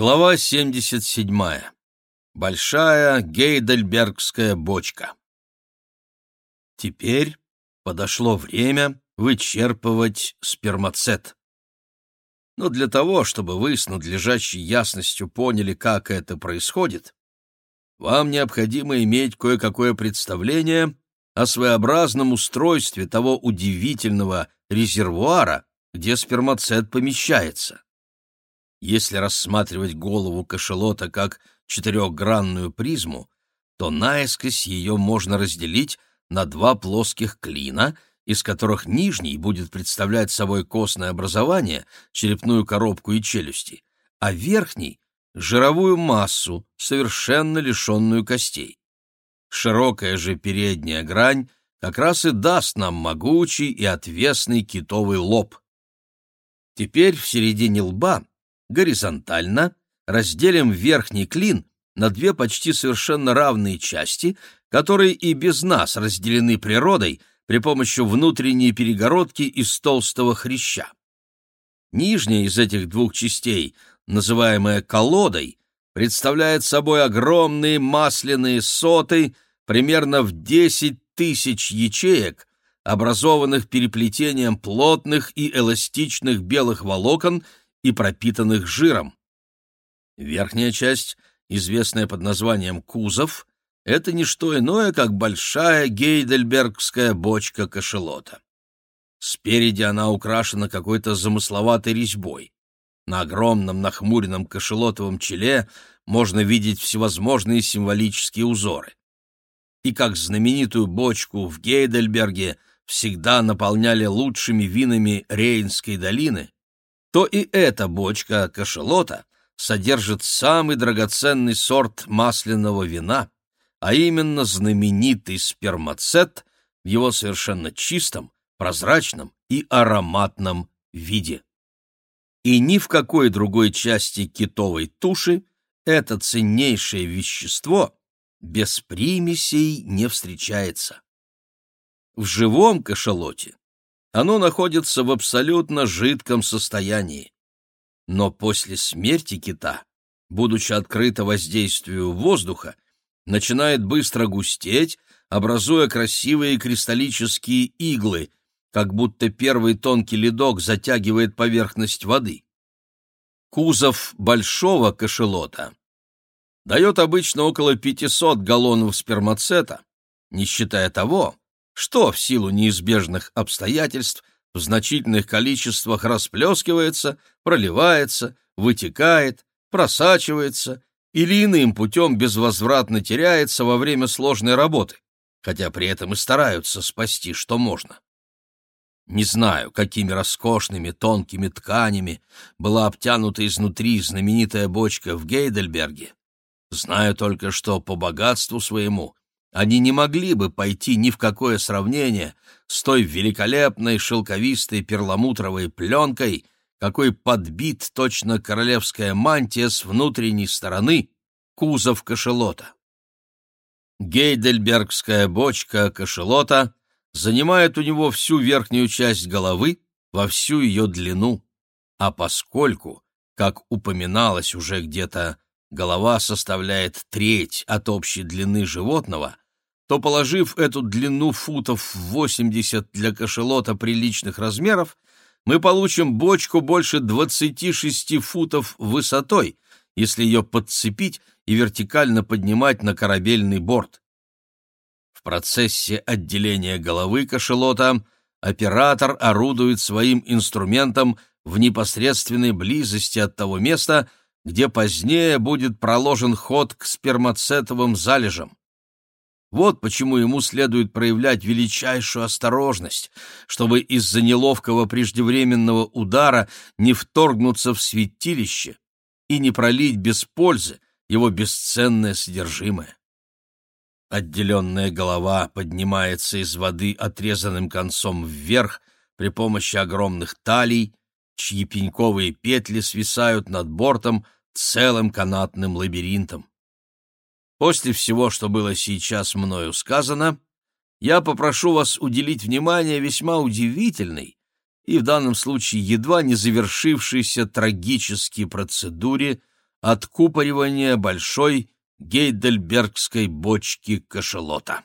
Глава 77. Большая гейдельбергская бочка. Теперь подошло время вычерпывать спермацет. Но для того, чтобы вы с надлежащей ясностью поняли, как это происходит, вам необходимо иметь кое-какое представление о своеобразном устройстве того удивительного резервуара, где спермацет помещается. Если рассматривать голову кашалота как четырехгранную призму, то наискось ее можно разделить на два плоских клина, из которых нижний будет представлять собой костное образование, черепную коробку и челюсти, а верхний — жировую массу, совершенно лишенную костей. Широкая же передняя грань как раз и даст нам могучий и отвесный китовый лоб. Теперь в середине лба горизонтально разделим верхний клин на две почти совершенно равные части, которые и без нас разделены природой при помощи внутренней перегородки из толстого хряща. Нижняя из этих двух частей, называемая колодой, представляет собой огромные масляные соты примерно в 10 тысяч ячеек, образованных переплетением плотных и эластичных белых волокон и пропитанных жиром. Верхняя часть, известная под названием кузов, это не что иное, как большая гейдельбергская бочка кашелота. Спереди она украшена какой-то замысловатой резьбой. На огромном нахмуренном кашелотовом челе можно видеть всевозможные символические узоры. И как знаменитую бочку в Гейдельберге всегда наполняли лучшими винами Рейнской долины, то и эта бочка кашелота содержит самый драгоценный сорт масляного вина, а именно знаменитый спермацет в его совершенно чистом, прозрачном и ароматном виде. И ни в какой другой части китовой туши это ценнейшее вещество без примесей не встречается. В живом кашалоте оно находится в абсолютно жидком состоянии. Но после смерти кита, будучи открыто воздействию воздуха, начинает быстро густеть, образуя красивые кристаллические иглы, как будто первый тонкий ледок затягивает поверхность воды. Кузов большого кашелота дает обычно около 500 галлонов спермацета, не считая того, что в силу неизбежных обстоятельств в значительных количествах расплескивается, проливается, вытекает, просачивается или иным путем безвозвратно теряется во время сложной работы, хотя при этом и стараются спасти, что можно. Не знаю, какими роскошными тонкими тканями была обтянута изнутри знаменитая бочка в Гейдельберге. Знаю только, что по богатству своему они не могли бы пойти ни в какое сравнение с той великолепной шелковистой перламутровой пленкой, какой подбит точно королевская мантия с внутренней стороны кузов кашелота. Гейдельбергская бочка кашелота занимает у него всю верхнюю часть головы во всю ее длину, а поскольку, как упоминалось уже где-то, голова составляет треть от общей длины животного, то, положив эту длину футов в 80 для кошелота приличных размеров, мы получим бочку больше 26 футов высотой, если ее подцепить и вертикально поднимать на корабельный борт. В процессе отделения головы кошелота оператор орудует своим инструментом в непосредственной близости от того места, где позднее будет проложен ход к спермацетовым залежам. Вот почему ему следует проявлять величайшую осторожность, чтобы из-за неловкого преждевременного удара не вторгнуться в святилище и не пролить без пользы его бесценное содержимое. Отделенная голова поднимается из воды отрезанным концом вверх при помощи огромных талий, чьи пеньковые петли свисают над бортом целым канатным лабиринтом. После всего, что было сейчас мною сказано, я попрошу вас уделить внимание весьма удивительной и в данном случае едва не завершившейся трагической процедуре откупоривание большой гейдельбергской бочки кашелота.